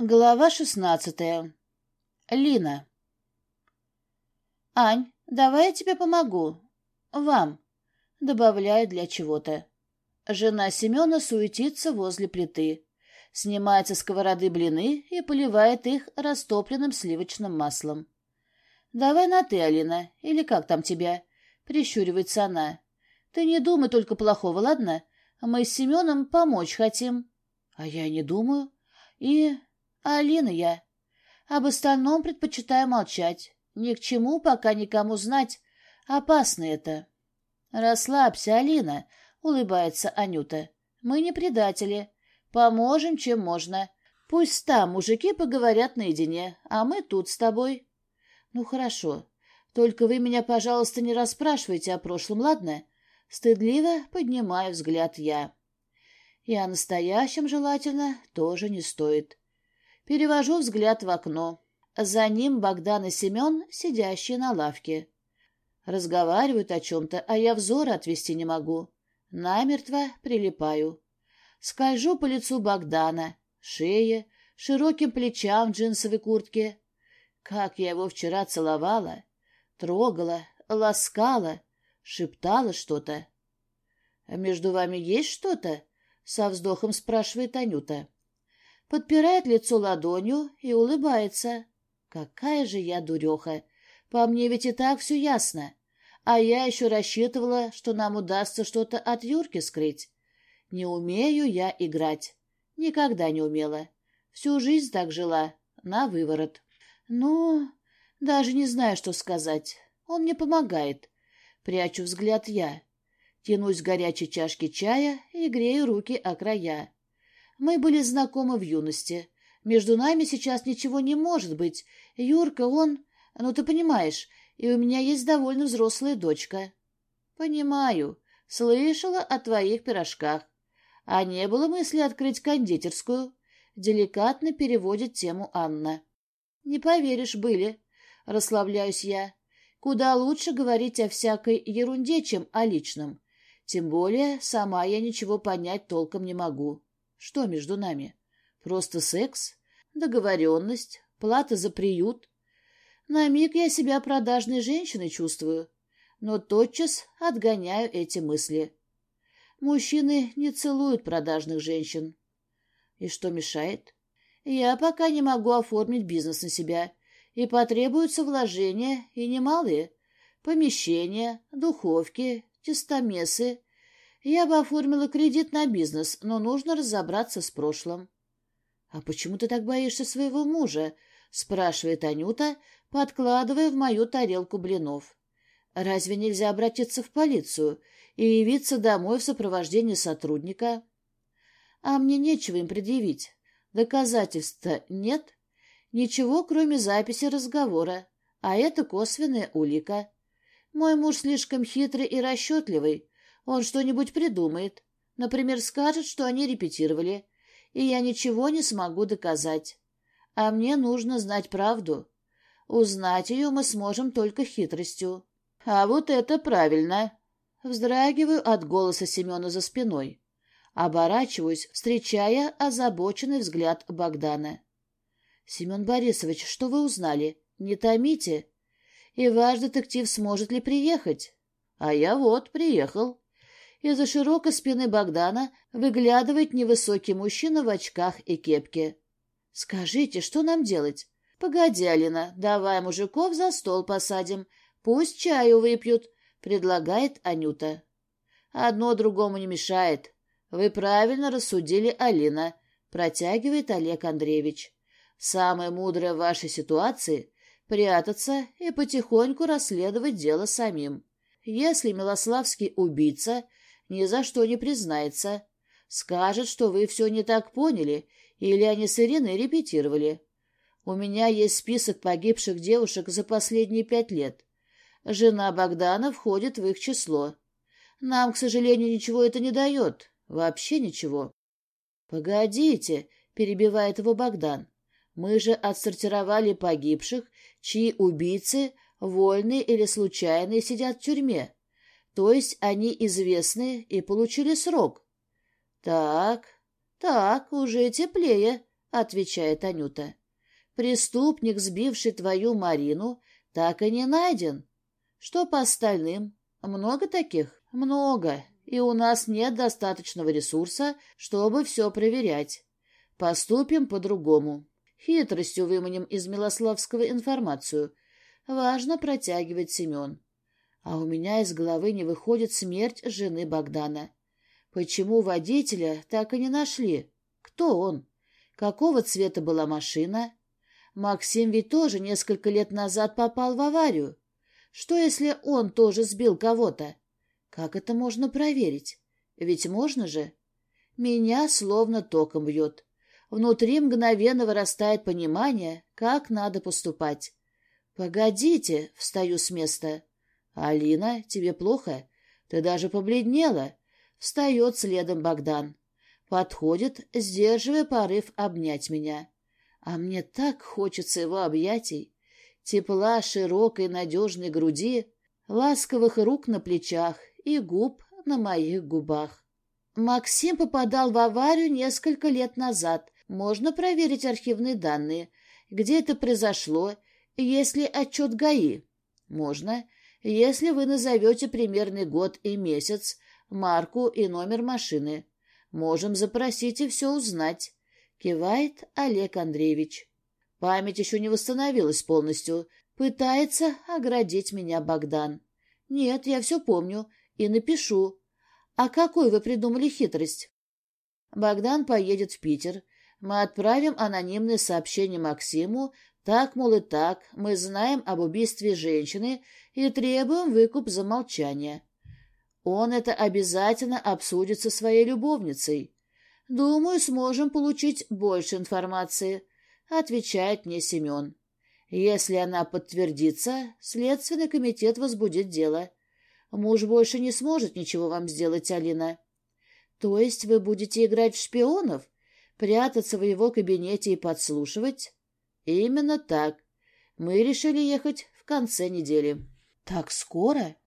Глава шестнадцатая. Лина. «Ань, давай я тебе помогу. Вам». Добавляю для чего-то. Жена Семена суетится возле плиты. Снимает со сковороды блины и поливает их растопленным сливочным маслом. «Давай на «ты», Алина, или как там тебя?» Прищуривается она. «Ты не думай только плохого, ладно? Мы с Семеном помочь хотим». «А я не думаю. И Алина я. Об остальном предпочитаю молчать. Ни к чему пока никому знать. Опасно это. Расслабься, Алина, улыбается Анюта. Мы не предатели. Поможем, чем можно. Пусть там мужики поговорят наедине, а мы тут с тобой. Ну, хорошо. Только вы меня, пожалуйста, не расспрашивайте о прошлом, ладно? Стыдливо поднимаю взгляд я. И о настоящем желательно тоже не стоит. Перевожу взгляд в окно. За ним Богдан и Семен, сидящие на лавке. Разговаривают о чем-то, а я взор отвести не могу. Намертво прилипаю. Скольжу по лицу Богдана, шее, широким плечам в джинсовой куртке. Как я его вчера целовала, трогала, ласкала, шептала что-то. — А между вами есть что-то? — со вздохом спрашивает Анюта подпирает лицо ладонью и улыбается. Какая же я дуреха! По мне ведь и так все ясно. А я еще рассчитывала, что нам удастся что-то от Юрки скрыть. Не умею я играть. Никогда не умела. Всю жизнь так жила, на выворот. Ну, даже не знаю, что сказать. Он мне помогает. Прячу взгляд я. Тянусь к горячей чашке чая и грею руки о края. Мы были знакомы в юности. Между нами сейчас ничего не может быть. Юрка, он... Ну, ты понимаешь, и у меня есть довольно взрослая дочка. Понимаю. Слышала о твоих пирожках. А не было мысли открыть кондитерскую? Деликатно переводит тему Анна. Не поверишь, были. Расслабляюсь я. Куда лучше говорить о всякой ерунде, чем о личном. Тем более, сама я ничего понять толком не могу. Что между нами? Просто секс? Договоренность? Плата за приют? На миг я себя продажной женщиной чувствую, но тотчас отгоняю эти мысли. Мужчины не целуют продажных женщин. И что мешает? Я пока не могу оформить бизнес на себя, и потребуются вложения, и немалые. Помещения, духовки, тестомесы, я бы оформила кредит на бизнес, но нужно разобраться с прошлым. — А почему ты так боишься своего мужа? — спрашивает Анюта, подкладывая в мою тарелку блинов. — Разве нельзя обратиться в полицию и явиться домой в сопровождении сотрудника? — А мне нечего им предъявить. Доказательств-то нет. Ничего, кроме записи разговора. А это косвенная улика. Мой муж слишком хитрый и расчетливый, он что-нибудь придумает. Например, скажет, что они репетировали, и я ничего не смогу доказать. А мне нужно знать правду. Узнать ее мы сможем только хитростью. А вот это правильно. Вздрагиваю от голоса Семена за спиной. Оборачиваюсь, встречая озабоченный взгляд Богдана. — Семен Борисович, что вы узнали? Не томите. И ваш детектив сможет ли приехать? — А я вот приехал. Из-за широкой спины Богдана выглядывает невысокий мужчина в очках и кепке. «Скажите, что нам делать?» «Погоди, Алина, давай мужиков за стол посадим. Пусть чаю выпьют», — предлагает Анюта. «Одно другому не мешает. Вы правильно рассудили, Алина», — протягивает Олег Андреевич. «Самое мудрое в вашей ситуации — прятаться и потихоньку расследовать дело самим. Если Милославский убийца, ни за что не признается. Скажет, что вы все не так поняли, или они с Ириной репетировали. У меня есть список погибших девушек за последние пять лет. Жена Богдана входит в их число. Нам, к сожалению, ничего это не дает. Вообще ничего. — Погодите, — перебивает его Богдан. — Мы же отсортировали погибших, чьи убийцы, вольные или случайные, сидят в тюрьме. То есть они известны и получили срок. Так, так, уже теплее, — отвечает Анюта. «Преступник, сбивший твою Марину, так и не найден. Что по остальным? Много таких? Много. И у нас нет достаточного ресурса, чтобы все проверять. Поступим по-другому. Хитростью выманим из Милославского информацию. Важно протягивать Семен. А у меня из головы не выходит смерть жены Богдана. Почему водителя так и не нашли? Кто он? Какого цвета была машина? Максим ведь тоже несколько лет назад попал в аварию. Что, если он тоже сбил кого-то? Как это можно проверить? Ведь можно же. Меня словно током бьет. Внутри мгновенно вырастает понимание, как надо поступать. «Погодите», — встаю с места. «Алина, тебе плохо? Ты даже побледнела». Встает следом Богдан. Подходит, сдерживая порыв обнять меня. А мне так хочется его объятий, тепла широкой надежной груди, ласковых рук на плечах и губ на моих губах. Максим попадал в аварию несколько лет назад. Можно проверить архивные данные. Где это произошло? Есть ли отчет ГАИ? Можно. Если вы назовете примерный год и месяц, марку и номер машины. Можем запросить и все узнать. Кивает Олег Андреевич. Память еще не восстановилась полностью. Пытается оградить меня Богдан. Нет, я все помню и напишу. А какой вы придумали хитрость? Богдан поедет в Питер. Мы отправим анонимное сообщение Максиму, так, мол, и так, мы знаем об убийстве женщины и требуем выкуп за молчание. Он это обязательно обсудит со своей любовницей. Думаю, сможем получить больше информации, отвечает мне Семен. Если она подтвердится, Следственный комитет возбудит дело. Муж больше не сможет ничего вам сделать, Алина. То есть вы будете играть в шпионов, прятаться в его кабинете и подслушивать? Именно так. Мы решили ехать в конце недели. Так скоро?